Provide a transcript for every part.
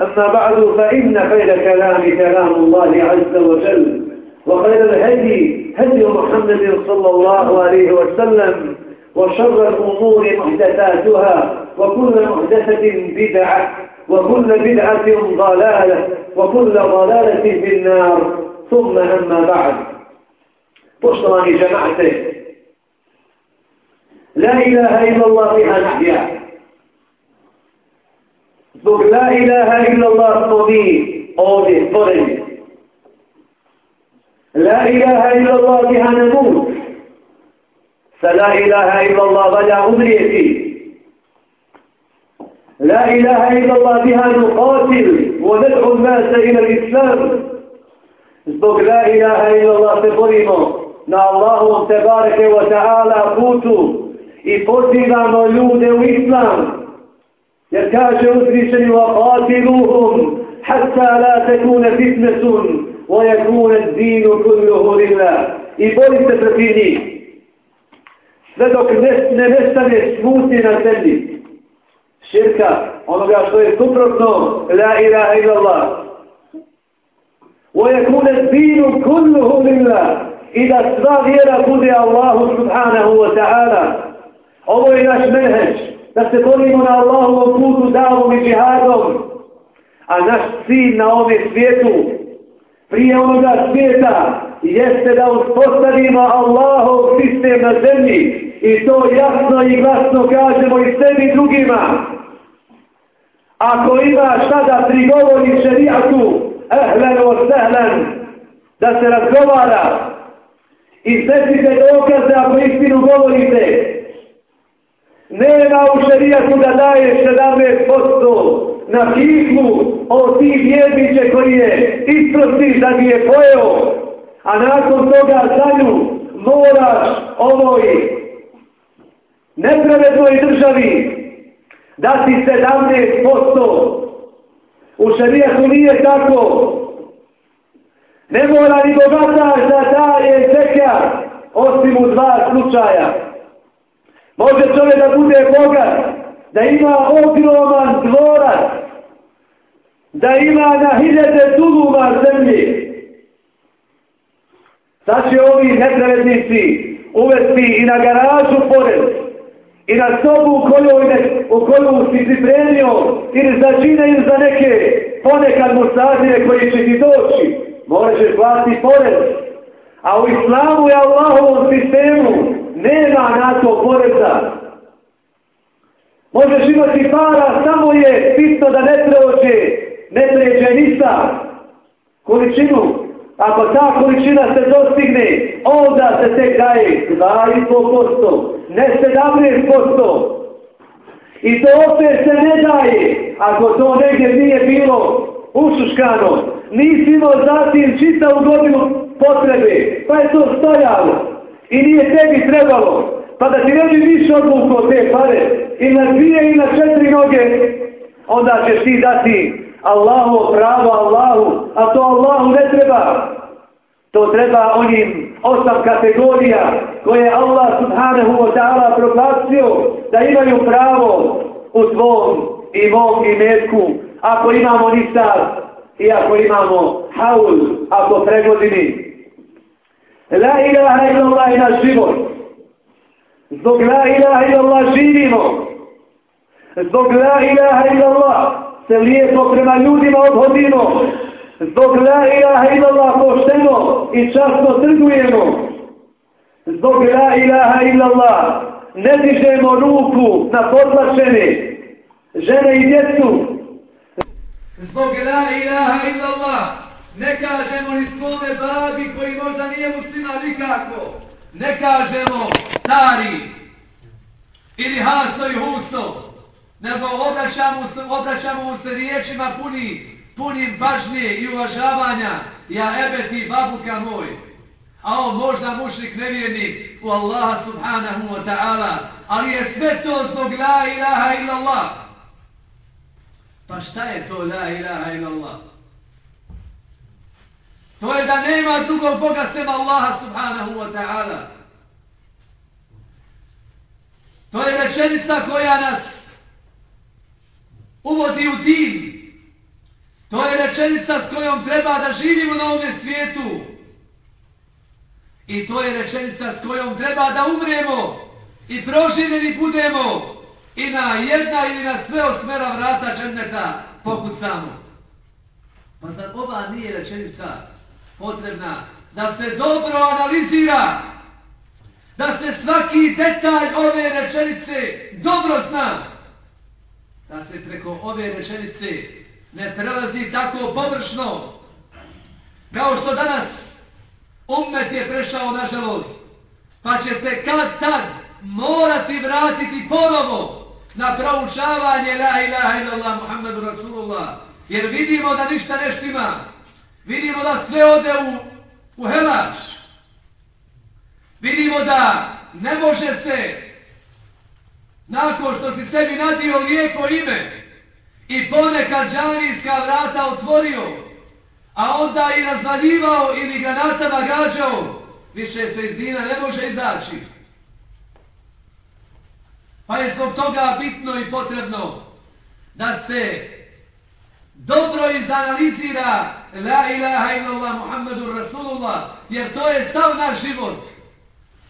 أما بعد فإن خير كلام كلام الله عز وجل وخير الهدي هدي محمد صلى الله عليه وسلم وشر الأمور محدثاتها وكل محدثة بدعة وكل بدعة ضلالة وكل ضلالة في النار ثم أما بعد Poštovani žemate, La ilaha illallah biha nahja. Zbog la ilaha illallah smo mi ovdje stvoreni. La ilaha illallah biha namut. Sa la ilaha illallah valja umrijeti. La ilaha illallah biha nuqatil. وندعو الناس إلى الإسلام zbog la ilaha illallah se borimo na Allahu tebareke wa ta'ala putu i pozivamo ljude u islam. Jer kaže uzvišeni wa qatiluhum hatta la tekune fitnesun wa yakune dinu kulluhu lillah. I borite protiv njih. Sve dok ne, ne nestane smutni na zemlji. Širka, onoga što je suprotno, la ilaha illallah. وَيَكُونَ الدِّينُ كُلُّهُ لِلَّهِ lillah i da sva vjera bude Allahu subhanahu wa ta'ala. Ovo je naš menheđ, da se borimo na Allahovom putu davom i džihadom. A naš cilj na ovom svijetu, prije onoga svijeta, jeste da uspostavimo Allahov sistem na zemlji i to jasno i glasno kažemo i sebi i drugima. Ako ima šta da prigovori šerijatu, ehlen o sehlen, da se razgovara, Iznesite dokaze ako istinu govorite. Nema u šerijatu da daje 17% na kihmu od tih vjerniće koji je isprosti da bi je pojeo. A nakon toga za nju moraš ovoj nepravednoj državi dati 17%. U šerijatu nije tako. Ne mora ni bogataš da daje zekija, osim u dva slučaja. Može čovjek da bude bogat, da ima ogroman dvorac, da ima na hiljade tuluma zemlje. Sad će ovi nepravednici uvesti i na garažu porez, i na sobu u koju, u koju si pripremio, ili za čine ili za neke ponekad musazine koji će ti doći moraš platiti porez. A u islamu je Allahovom sistemu nema na to poreza. Možeš imati para, samo je bitno da ne prođe, ne pređe ništa količinu. Ako ta količina se dostigne, onda se tek daje 2,5%, ne 17%. I to opet se ne daje, ako to negdje nije bilo ušuškano, nisi imao zatim čitavu godinu potrebe, pa je to stojalo i nije tebi trebalo, pa da ti ne bi više odluko te pare i na dvije i na četiri noge, onda ćeš ti dati Allahu pravo Allahu, a to Allahu ne treba. To treba onim osam kategorija koje Allah subhanahu wa ta'ala proglasio da imaju pravo u svom i mom i metku ako imamo nisar i ako imamo haul ako pregodini. La ilaha illallah je naš život. Zbog la ilaha illallah živimo. Zbog la ilaha illallah se lijepo prema ljudima odhodimo. Zbog la ilaha illallah pošteno i časno trgujemo. Zbog la ilaha illallah ne dižemo ruku na podlačene žene i djecu. Zbog la ilaha illallah ne kažemo ni svome babi koji možda nije muslima nikako. Ne kažemo stari ili haso i huso nego obraćamo, obraćamo mu se riječima puni, punim bažnje i uvažavanja, ja ebe ti babuka moj. A on možda mušnik nevjernik u Allaha subhanahu wa ta'ala, ali je sve to zbog la ilaha illallah. Pa šta je to la ilaha illallah? To je da nema drugog Boga sem Allaha subhanahu wa ta'ala. To je rečenica koja nas uvodi u din. To je rečenica s kojom treba da živimo na ovom svijetu. I to je rečenica s kojom treba da umremo i proživljeni budemo i na jedna ili na sve osmera vrata dženneta pokucamo. Pa zar ova nije rečenica potrebna da se dobro analizira, da se svaki detalj ove rečenice dobro zna, da se preko ove rečenice ne prelazi tako površno kao što danas umet je prešao nažalost pa će se kad tad morati vratiti ponovo na proučavanje la ilaha illallah muhammedu rasulullah jer vidimo da ništa ne štima vidimo da sve ode u, u helač vidimo da ne može se nakon što si sebi nadio lijepo ime i ponekad džanijska vrata otvorio, a onda i razvaljivao ili granatama gađao, više se iz dina ne može izaći. Pa je zbog toga bitno i potrebno da se dobro izanalizira La ilaha illallah Muhammedu Rasulullah, jer to je sav naš život.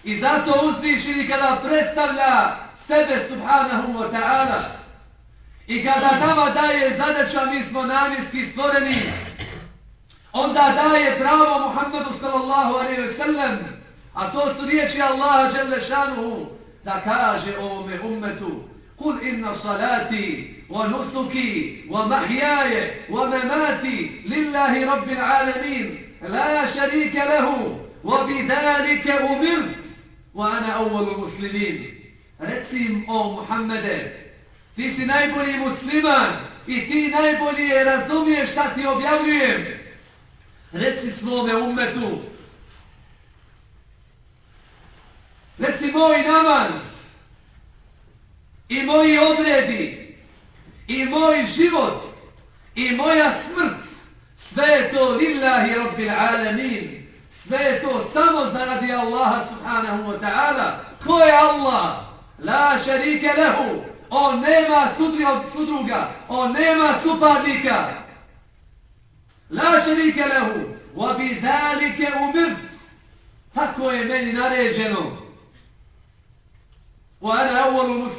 I zato uzvišeni kada predstavlja sebe subhanahu wa ta'ala i kada nama daje zadača mi smo namjenski stvoreni onda daje pravo Muhammedu sallallahu alaihi wa sallam a to su riječi Allaha jelle da kaže ovome ummetu قل إن صلاتي ونسكي ومحياي ومماتي لله رب العالمين لا شريك له وبذلك أمرت وأنا أول المسلمين Reci o Muhammede, ti si najbolji musliman i ti najbolji razumiješ šta ti objavljujem. Reci svome umetu, reci moj namaz i moji obredi i moj život i moja smrt, sve je to lillahi rabbil alamin, sve je to samo zaradi Allaha subhanahu wa ta'ala. Ko je Allah? La šarike lehu. On nema sudri od sudruga. On nema supadnika. La šarike lehu. Wa bi zalike umir. Tako je meni naređeno. Wa ana awwalu.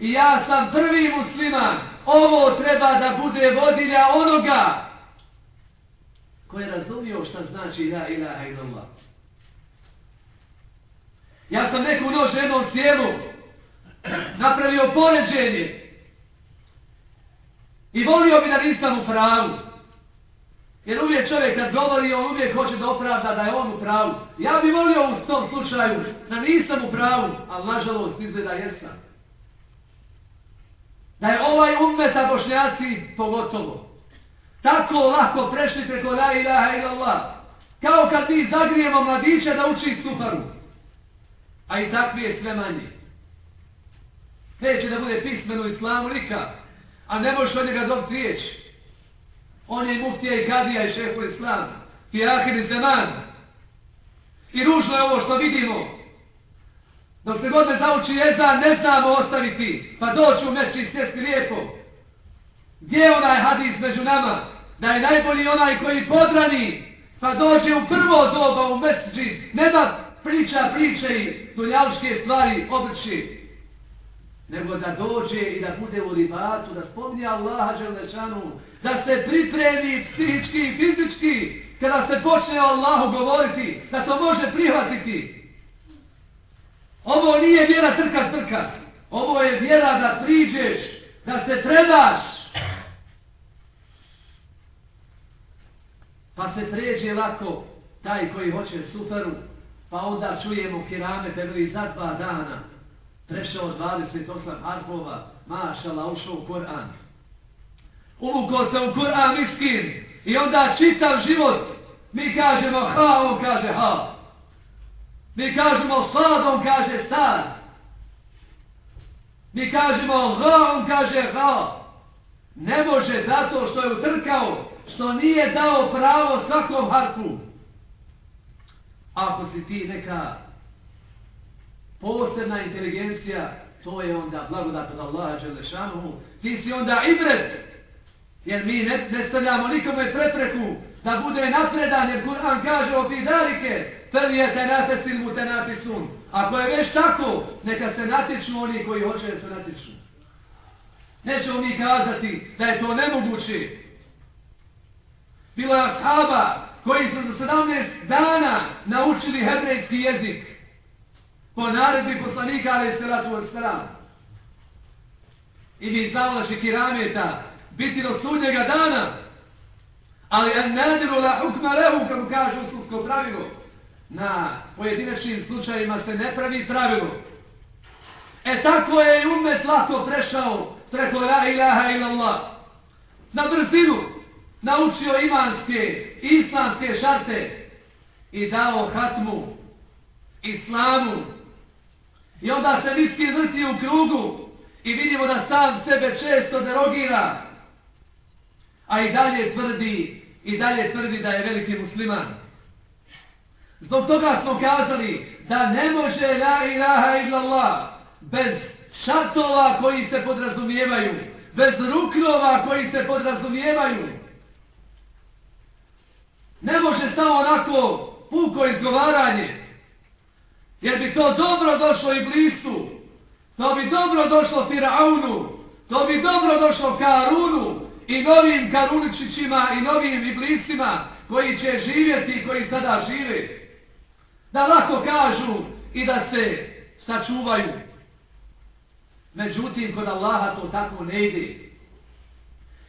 I ja sam prvi musliman. Ovo treba da bude vodilja onoga ko je razumio šta znači la ilaha illallah. Ja sam neku noć jednom sjelu napravio poređenje i volio bi da nisam u pravu. Jer uvijek čovjek kad govori, on uvijek hoće da opravda da je on u pravu. Ja bi volio u tom slučaju da nisam u pravu, ali nažalost izgleda jesam. Da je ovaj ummeta bošnjaci pogotovo. Tako lako prešli preko la ilaha illallah. Kao kad mi zagrijemo mladića da uči suparu. A i takvi je sve manje neće da bude pismeno islamu nikak. a ne možeš od njega dobiti riječi. On je muftija i kadija i šefu islama. ti je ahir i zeman, I ružno je ovo što vidimo. Dok se god ne zauči jezan, ne znamo ostaviti, pa doći u mešći i sjesti lijepo. Gdje je onaj hadis među nama? Da je najbolji onaj koji podrani, pa dođe u prvo doba u mešći, ne da priča priče i dunjaličke stvari obrči, nego da dođe i da bude u ribatu, da spominje Allaha Đelešanu, da se pripremi psihički i fizički, kada se počne o Allahu govoriti, da to može prihvatiti. Ovo nije vjera trka trka. Ovo je vjera da priđeš, da se predaš. Pa se pređe lako taj koji hoće suferu, pa onda čujemo kirame tebili za dva dana. Prešao 28 harfova, mašala, ušao u Koran. Uvukao se u Koran miskin i onda čitav život mi kažemo ha, on kaže ha. Mi kažemo sad, on kaže sad. Mi kažemo ha, on kaže ha. Ne može zato što je utrkao, što nije dao pravo svakom harfu. Ako si ti neka posebna inteligencija, to je onda blagodat od Allaha Đelešanuhu. Ti si onda ibret, jer mi ne, ne stavljamo nikome prepreku da bude napredan, jer Kur'an kaže o fidarike, Felijete natesil mu te napisun. Ako je već tako, neka se natiču oni koji hoće da se natiču. Nećemo mi kazati da je to nemoguće. Bilo je ashaba koji su za 17 dana naučili hebrejski jezik po naredbi poslanika ali se ratu od strana. I mi znamo da će kirameta biti do sudnjega dana, ali en nadiru la hukma lehu, kako kaže uslovsko pravilo, na pojedinačnim slučajima se ne pravi pravilo. E tako je i umet lako prešao preko la ilaha illallah. Na brzinu naučio imanske, islamske šarte i dao hatmu islamu. I onda se miski vrti u krugu i vidimo da sam sebe često derogira. A i dalje tvrdi, i dalje tvrdi da je veliki musliman. Zbog toga smo kazali da ne može la ilaha illallah bez šartova koji se podrazumijevaju, bez ruknova koji se podrazumijevaju. Ne može samo onako puko izgovaranje, jer bi to dobro došlo i blistu, to bi dobro došlo Firaunu, to bi dobro došlo Karunu i novim Karuničićima i novim iblisima koji će živjeti i koji sada žive da lako kažu i da se sačuvaju. Međutim, kod Allaha to tako ne ide.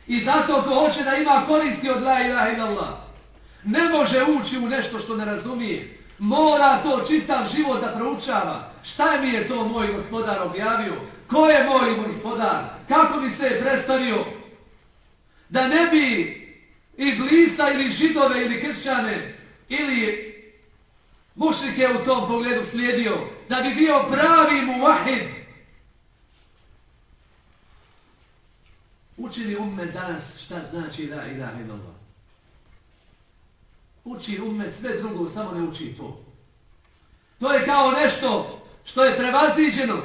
I zato ko hoće da ima koristi od la ilaha illallah, ne može ući u nešto što ne razumije. Mora to čitav život da proučava. Šta mi je to moj gospodar objavio? Ko je moj gospodar? Kako mi se predstavio? Da ne bi i blisa ili židove ili kršćane ili mušike u tom pogledu slijedio da bi bio pravi muvahid. Učini umme danas šta znači la ilaha illallah? Uči umet sve drugo, samo ne uči to. To je kao nešto što je prevaziđeno.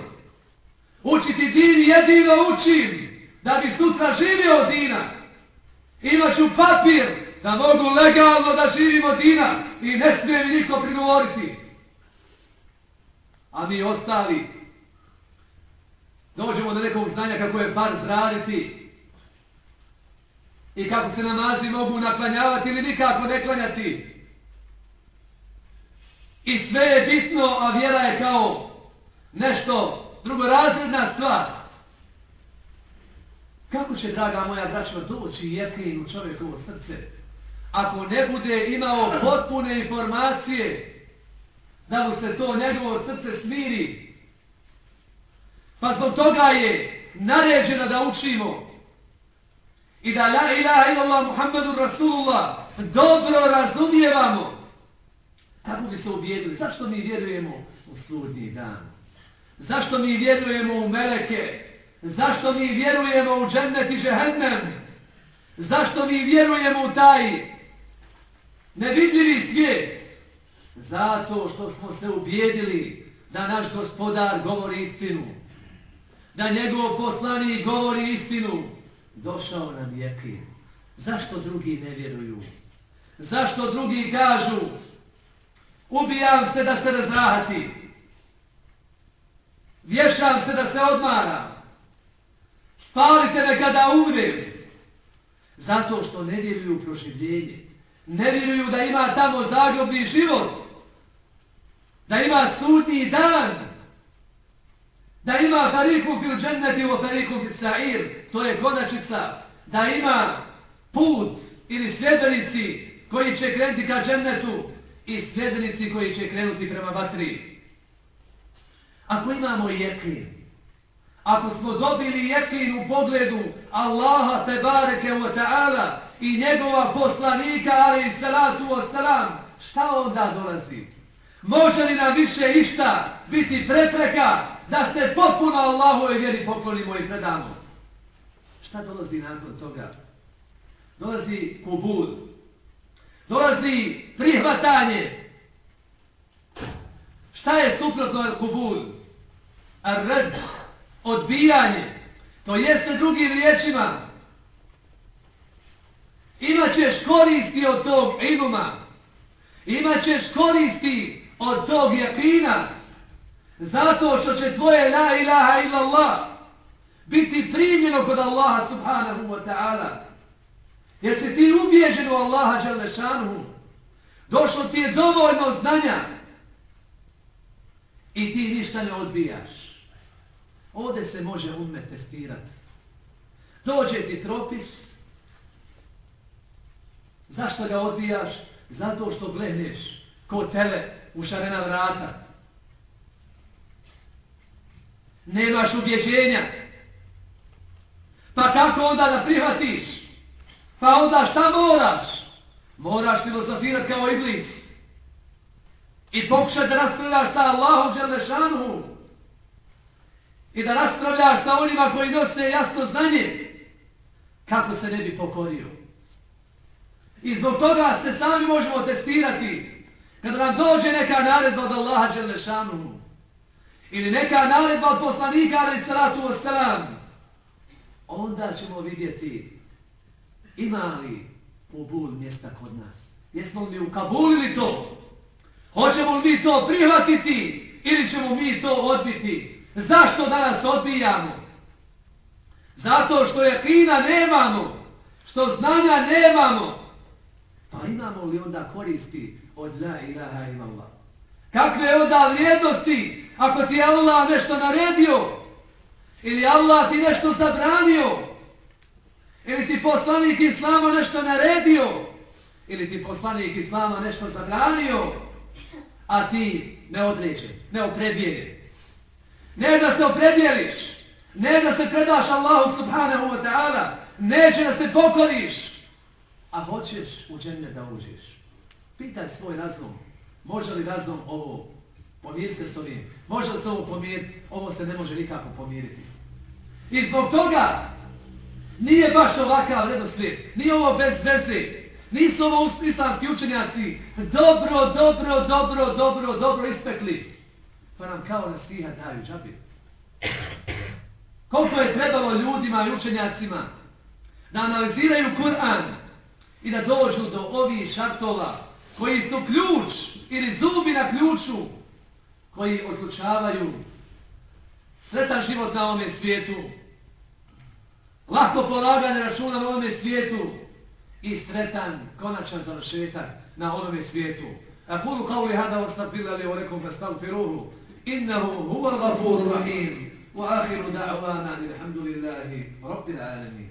Učiti din jedino učim da bi sutra živio dina. Imaću papir da mogu legalno da živimo dina i ne smije mi niko prigovoriti. A mi ostali dođemo do nekog znanja kako je bar zraditi i kako se namazi mogu naklanjavati ili nikako ne klanjati. I sve je bitno, a vjera je kao nešto drugorazredna stvar. Kako će, draga moja braćo, doći jekin u čovjekovo srce? ako ne bude imao potpune informacije da mu se to njegovo srce smiri. Pa zbog toga je naređeno da učimo i da la ilaha illallah Muhammedu Rasulullah dobro razumijevamo. Kako bi se uvjerili. Zašto mi vjerujemo u sudnji dan? Zašto mi vjerujemo u meleke? Zašto mi vjerujemo u džennet i žehennem? Zašto mi vjerujemo u taj nevidljivi svijet Zato što smo se ubijedili da naš gospodar govori istinu. Da njegov poslanik govori istinu. Došao nam jekin. Zašto drugi ne vjeruju? Zašto drugi kažu ubijam se da se razrahati? Vješam se da se odmaram. Spalite me kada umrem. Zato što ne vjeruju u proživljenje. Ne vjeruju da ima tamo zagrobni život. Da ima sudni dan. Da ima fariku fil dženneti o fariku fil sa'ir. To je konačica. Da ima put ili sljedenici koji će krenuti ka džennetu i sljedenici koji će krenuti prema vatri. Ako imamo jekin, ako smo dobili jekin u pogledu Allaha te bareke wa ta'ala i njegova poslanika ali i salatu wa salam, šta onda dolazi? Može li nam više išta biti prepreka da se potpuno Allahove vjeri poklonimo i predamo? Šta dolazi nakon toga? Dolazi kubur. Dolazi prihvatanje. Šta je suprotno od kubur? Ar-red odbijanje. To jeste drugim riječima. Imaćeš koristi od tog iluma. Imaćeš koristi od tog jakina. Zato što će tvoje la ilaha illallah biti primljeno kod Allaha subhanahu wa ta'ala. Jer si ti ubijeđen u Allaha želešanuhu. Došlo ti je dovoljno znanja. I ti ništa ne odbijaš. Ovdje se može ume testirati. Dođe ti propis. Zašto ga odbijaš? Zato što gledneš ko tele u šarena vrata. Nemaš ubjeđenja. Pa kako onda da prihvatiš? Pa onda šta moraš? Moraš filozofirati kao iblis. I pokušaj da raspravljaš sa Allahom Đelešanuhu i da raspravljaš sa onima koji nose jasno znanje kako se ne bi pokorio. I zbog toga se sami možemo testirati kada nam dođe neka naredba od Allaha Đelešanu ili neka naredba od poslanika ali salatu wasalam onda ćemo vidjeti ima li pobul mjesta kod nas. Jesmo li ukabulili to? Hoćemo li mi to prihvatiti ili ćemo mi to odbiti? Zašto danas odbijamo? Zato što je kina nemamo, što znanja nemamo. Pa imamo li onda koristi od la ilaha illallah? Kakve onda vrijednosti ako ti Allah nešto naredio? Ili Allah ti nešto zabranio? Ili ti poslanik Islama nešto naredio? Ili ti poslanik Islama nešto zabranio? A ti ne određe, ne opredijeli. Ne da se opredijeliš, Ne da se predaš Allahu subhanahu wa ta'ala. Neće da se pokoriš. A hoćeš u džene da uđeš. Pitaj svoj razum. Može li razum ovo pomiriti se s ovim? Može li se ovo pomiriti? Ovo se ne može nikako pomiriti. I zbog toga nije baš ovakav redoslijed. Nije ovo bez veze. Nisu ovo islamski učenjaci dobro, dobro, dobro, dobro, dobro ispekli pa nam kao na sviha daju džabi. Koliko je trebalo ljudima i učenjacima da analiziraju Kur'an i da dođu do ovih šartova koji su ključ ili zubi na ključu koji odlučavaju sretan život na ovome svijetu, lahko polaganje računa na ovome svijetu i sretan konačan završetak na ovome svijetu. A kulu kao li hada ostavila li orekom vastavu firuhu, innahu huvar gafur rahim, u ahiru da'vana, alhamdulillahi, rabbil alamin.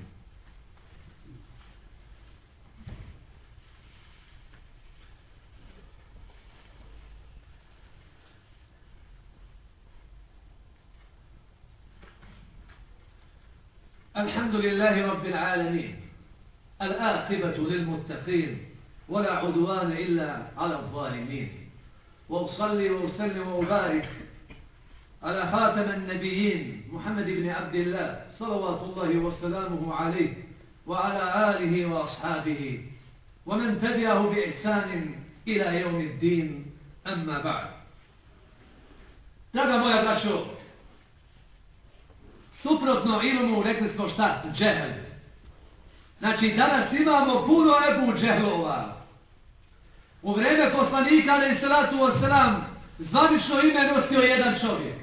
الحمد لله رب العالمين الآقبة للمتقين ولا عدوان إلا على الظالمين وأصلي وأسلم وأبارك على خاتم النبيين محمد بن عبد الله صلوات الله وسلامه عليه وعلى آله وأصحابه ومن تبعه بإحسان إلى يوم الدين Amma ba'd. Draga moja braćo, suprotno ilmu rekli smo šta? Džehel. Znači, danas imamo puno Ebu Džehlova. U vreme poslanika, ali i salatu o sram, zvanično ime nosio jedan čovjek.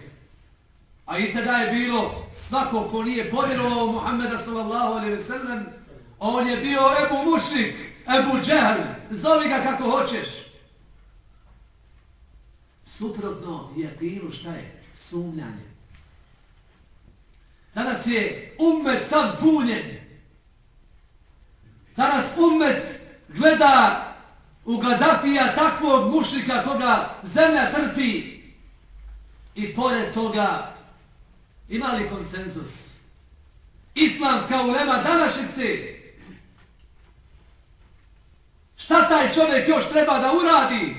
A i tada je bilo svako ko nije povjerovao Muhammeda sallallahu alaihi ve sellem, on je bio Ebu Mušnik, Ebu Džehl, zovi ga kako hoćeš. Suprotno je tinu šta je? Sumljanje. Danas je umet sam punjen. Danas umet gleda u Gaddafija takvog mušnika koga zemlja trpi i pored toga ima li konsenzus? Islamska ulema današnjice šta taj čovjek još treba da uradi?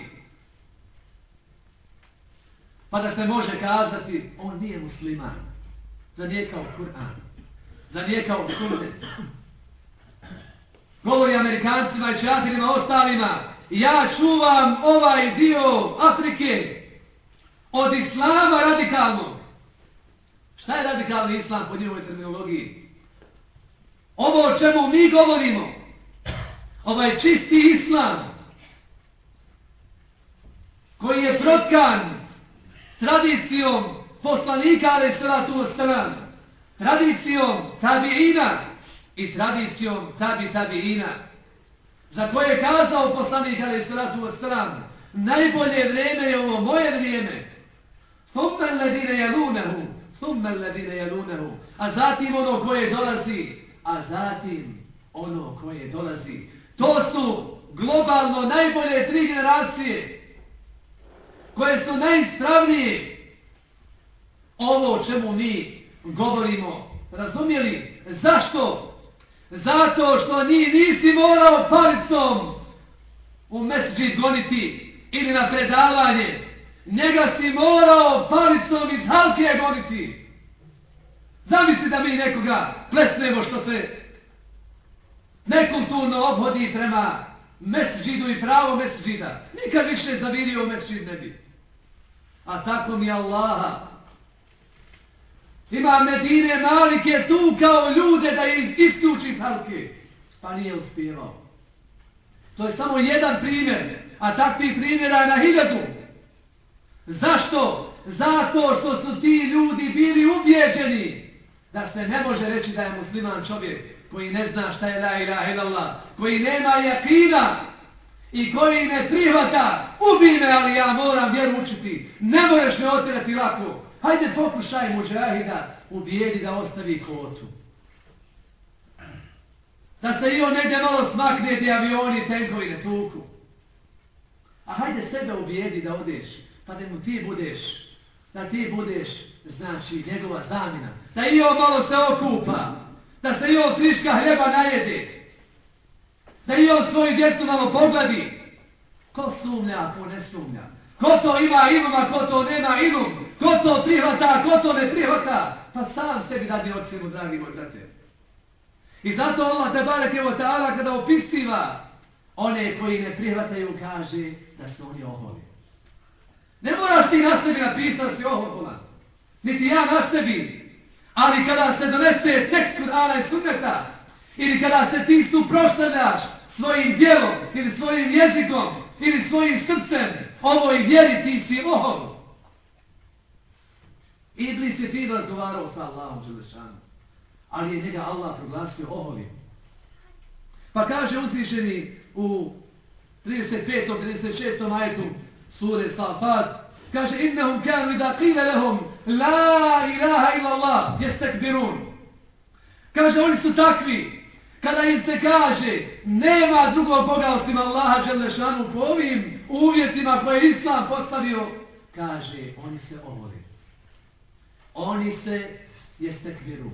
Pa da se može kazati on nije musliman. Zanijekao Kur'an. Zanijekao sunnet. Govori Amerikancima i šatirima ostalima ja čuvam ovaj dio Afrike od islama radikalnog. Šta je radikalni islam po njihovoj terminologiji? Ovo o čemu mi govorimo, ovaj čisti islam, koji je protkan tradicijom poslanika, ali salatu wasalam, tradicijom tabiina i tradicijom tabi tabiina, za koje je kazao poslanik ali salatu wasalam, najbolje vrijeme je ovo moje vrijeme. Thumma alladine jalunahu, thumma alladine jalunahu. A zatim ono koje dolazi, a zatim ono koje dolazi. To su globalno najbolje tri generacije koje su najispravnije. Ovo o čemu mi govorimo, razumjeli? Zašto? Zato što ni nisi morao palicom u mesđi goniti ili na predavanje. Njega si morao palicom iz halke goniti. Zamisli da mi nekoga plesnemo što se nekulturno obhodi prema mesđidu i pravo mesđida. Nikad više zavirio mesđid ne bi. A tako mi Allaha Ima Medine Malike tu kao ljude da ih isključi halke. Pa nije uspjevao. To je samo jedan primjer. A takvih primjera je na hiljadu. Zašto? Zato što su ti ljudi bili ubjeđeni da se ne može reći da je musliman čovjek koji ne zna šta je la ilaha illallah, koji nema jakina i koji ne prihvata, ubi me, ali ja moram vjeru učiti. Ne možeš me otirati lako. Hajde pokušaj muđahida ubijedi da ostavi kotu. Da se i on negdje malo smakne ti avioni i tenkovi ne tuku. A hajde sebe ubijedi da odeš, pa da mu ti budeš, da ti budeš, znači, njegova zamina. Da i on malo se okupa, da se i on friška hljeba najede, da i on svoju djecu malo pogladi. Ko sumlja, ko ne sumlja? Ko to ima imama, ko to nema imam? Ko to prihvata, ko to ne prihvata? Pa sam sebi dadi ocjenu, dragi moj brate. I zato Allah te barek evo ta'ala kada opisiva one koji ne prihvataju kaže da su oni oholi. Ne moraš ti na sebi napisati da si ohola. Niti ja na sebi. Ali kada se donese tekst Kur'ana i sunneta ili kada se ti suprostavljaš svojim djelom ili svojim jezikom ili svojim srcem ovoj vjeri ti si ohol. Iblis je fin razgovarao sa Allahom Đelešanom. Ali je njega Allah proglasio ohovim. Pa kaže uzvišeni u 35. 36. majtu sure Safat, kaže innehum kanu i da qile lehum la ilaha ila Allah jestekbirun. Kaže oni su takvi kada im se kaže nema drugog Boga osim Allaha Đelešanu po ovim uvjetima koje Islam postavio, kaže oni se ovoli. Oni se jestekviru.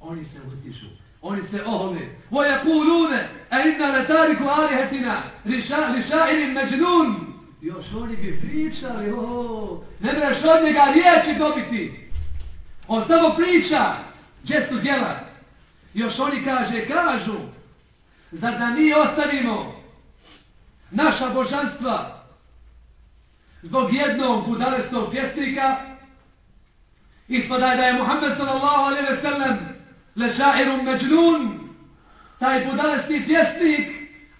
Oni se ustišu. Oni se ohole. Voja kulune. A inna letariku alihetina. Lišairin međnun. Još oni bi pričali. Oh, ne mreš od njega riječi dobiti. On samo priča. Gdje su djela? Još oni kaže, kažu. Zar da mi ostavimo naša božanstva zbog jednog budalestog pjesnika, ispada da je Muhammed sallallahu alaihi ve sellem lešairum međnun, taj budalesti pjesnik,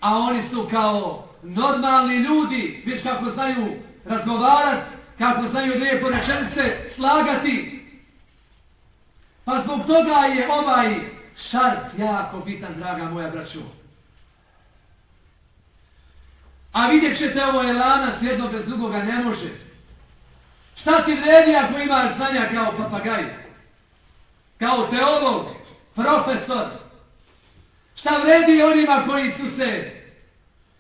a oni su kao normalni ljudi, viš kako znaju razgovarat, kako znaju lijepo rečenice slagati. Pa zbog toga je ovaj šart jako bitan, draga moja braćo. A vidjet ćete ovo je lanac, jedno bez drugoga ne može. Šta ti vredi ako imaš znanja kao papagaj? Kao teolog, profesor? Šta vredi onima koji su se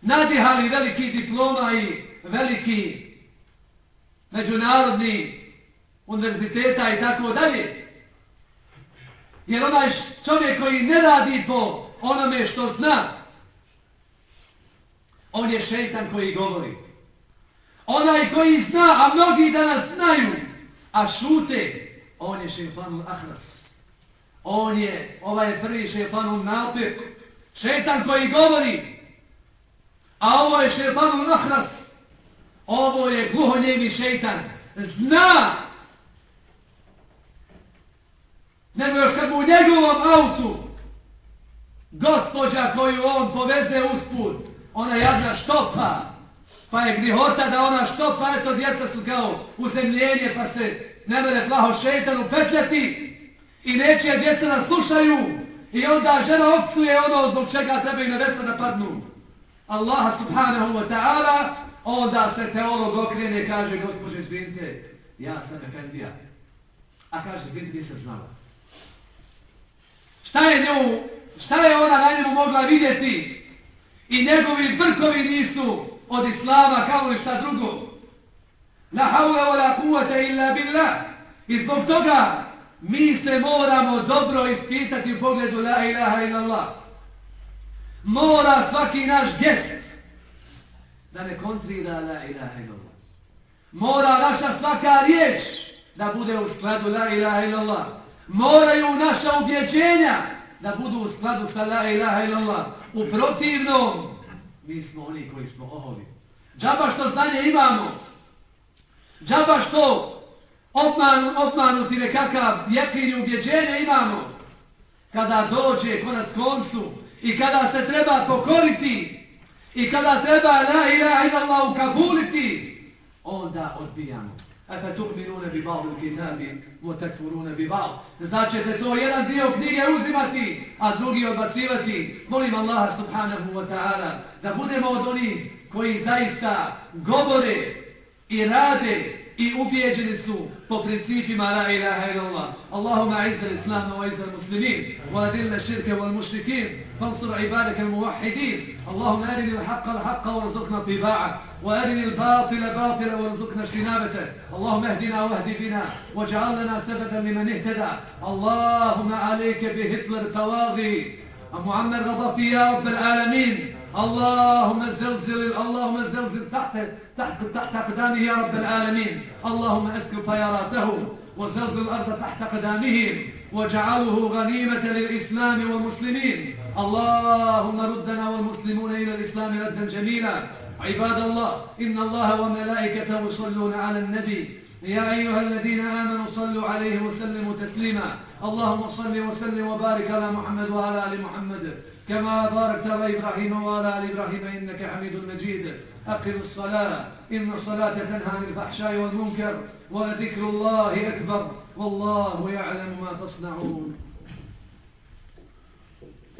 nadihali veliki diploma i veliki međunarodni univerziteta i tako dalje? Jer onaj čovjek koji ne radi po onome što zna, on je šeitan koji govori. Onaj koji zna, a mnogi danas znaju, a šute, on je šeifanul ahras. On je, ovaj je prvi šeifanul napir, šeitan koji govori, a ovo je šeifanul ahras. Ovo je gluhonjemi šeitan. Zna nego još kad mu u njegovom autu gospođa koju on poveze usput, ona jadna štopa, pa je grihota da ona štopa, eto djeca su kao uzemljenje, pa se ne mene plaho šeitan upetljati i neće djeca da slušaju i onda žena opsuje ono zbog čega treba i nevesta da padnu. Allah subhanahu wa ta'ala, onda se teolog okrene kaže, gospođe, izvinite, ja sam efendija. A kaže, zbinte, nisam znala. Šta je nju, šta je ona na njemu mogla vidjeti? I njegovi brkovi nisu od islama kao i šta drugo. La haula wa la kuvata illa billah. I zbog toga mi se moramo dobro ispitati u pogledu la ilaha illallah. Mora svaki naš gest da ne kontrira la ilaha illallah. Mora naša svaka riječ da bude u skladu la ilaha illallah moraju naša ubjeđenja da budu u skladu sa la ilaha illallah. U protivnom, mi smo oni koji smo ohovi. Džaba što znanje imamo. Džaba što obman, obmanuti nekakav jekin ubjeđenje imamo. Kada dođe konac koncu i kada se treba pokoriti i kada treba la ilaha illallah ukabuliti, onda odbijamo. Efe tukminune bi ba'u kitabi, wa tekfurune bi ba'u. Znači da to jedan dio knjige uzimati, a drugi odbacivati. Molim Allaha subhanahu wa ta'ala da budemo od onih koji zaista govore i rade i ubijeđeni su po principima la ilaha illallah. Allahumma izza l-Islam wa izza muslimin, wa adilna širke wal mušrikin فانصر عبادك الموحدين. اللهم أرني الحق الحق وارزقنا اتباعه وأرني الباطل باطلا وارزقنا اجتنابته. اللهم اهدنا واهد بنا واجعل لنا سببا لمن اهتدى. اللهم عليك بهتلر تواغي محمد غضبتي يا رب العالمين. اللهم زلزل اللهم زلزل تحت تحت تحت أقدامه يا رب العالمين. اللهم اسكب طياراته وزلزل الأرض تحت اقدامهم وجعله غنيمة للإسلام والمسلمين. اللهم ردنا والمسلمون إلى الإسلام ردا جميلا. عباد الله إن الله وملائكته يصلون على النبي. يا أيها الذين آمنوا صلوا عليه وسلموا تسليما. اللهم صل وسلم وبارك على محمد وعلى آل محمد. كما باركت على إبراهيم وعلى آل إبراهيم إنك حميد مجيد. أقم الصلاة. إن الصلاة تنهى عن الفحشاء والمنكر. ولذكر الله أكبر. والله يعلم ما تصنعون.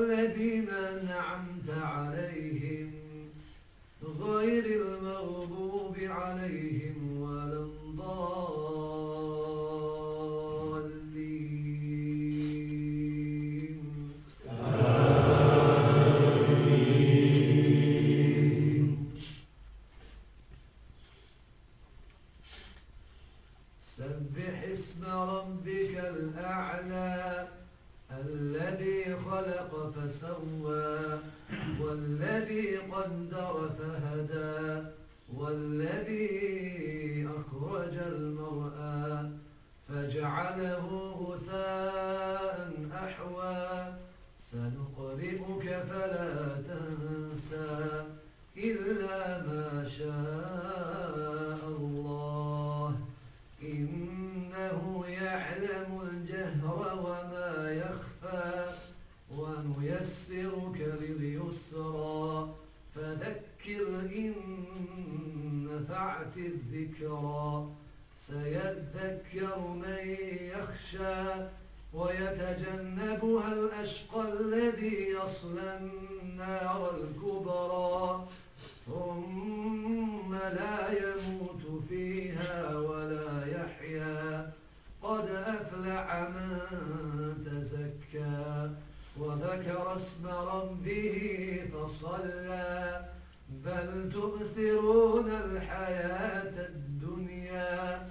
الذين أنعمت يذكر من يخشى ويتجنبها الأشقى الذي يصلى النار الكبرى. ثم لا يموت فيها ولا يحيا. قد أفلع من تزكى وذكر اسم ربه فصلى. بل تؤثرون الحياة الدنيا.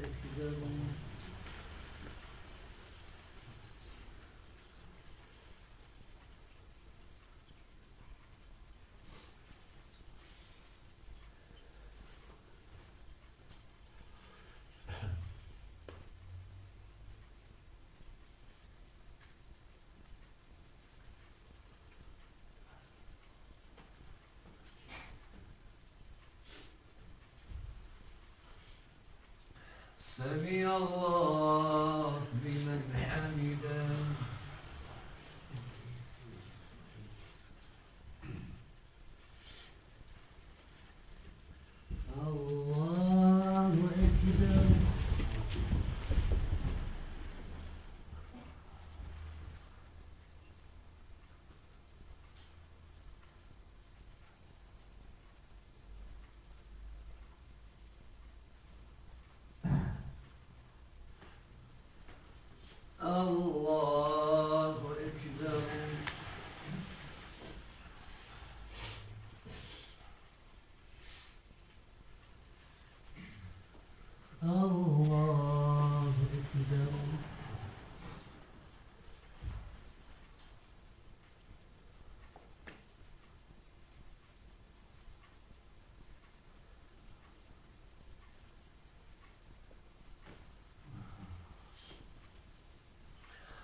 Let me alone.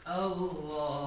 Oh, Allah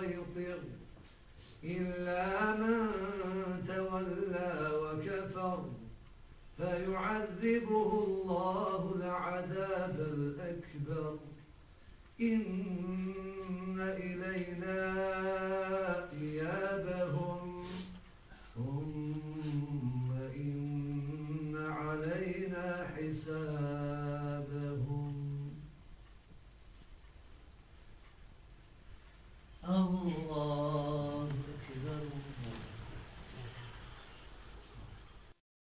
يصيطر إلا من تولى وكفر فيعذبه الله العذاب الأكبر. إن إلينا إيابهم